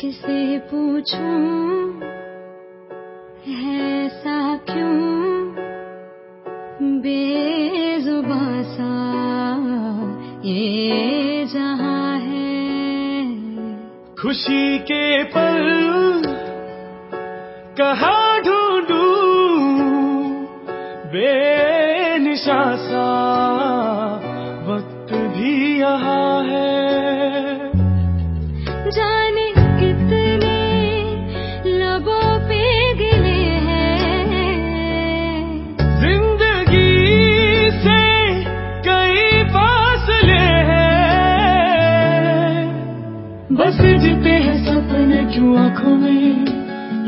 किसे पूछूँ? ऐसा क्यों? बेजुबा सा ये जहाँ है। खुशी के पल कहा ढूंढू? बेनिशा सा वक्त भी यहाँ। बस जीते हैं सपने क्यों आँखों में?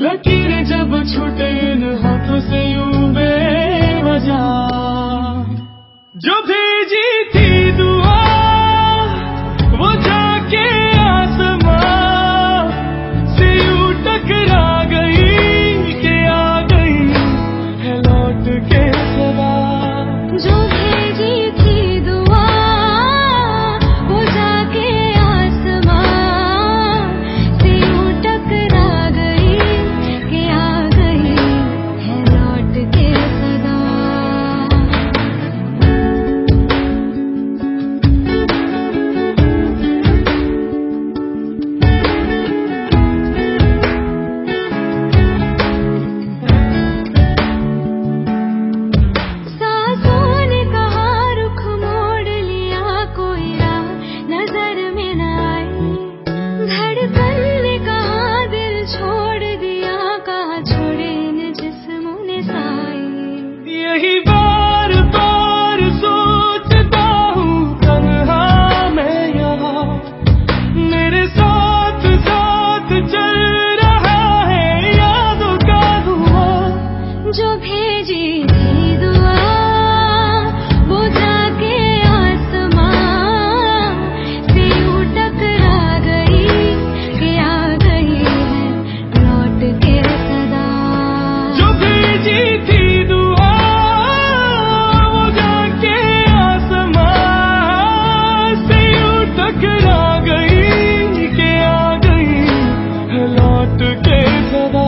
लकीरें जब छूटे इन हाथों से यूँ बेवजह। जो भेजी थी दुआ, वो जाके आसमां से यूँ टकरा गई के आ गई है लौट के सदा जो जो भेजी थी दुआ, वो जाके आसमां से यूँ टकरा गई कि आ गई है लौट के सदा। जो भेजी थी दुआ, वो जाके आसमां से यूँ टकरा गई कि आ गई है लौट के सदा।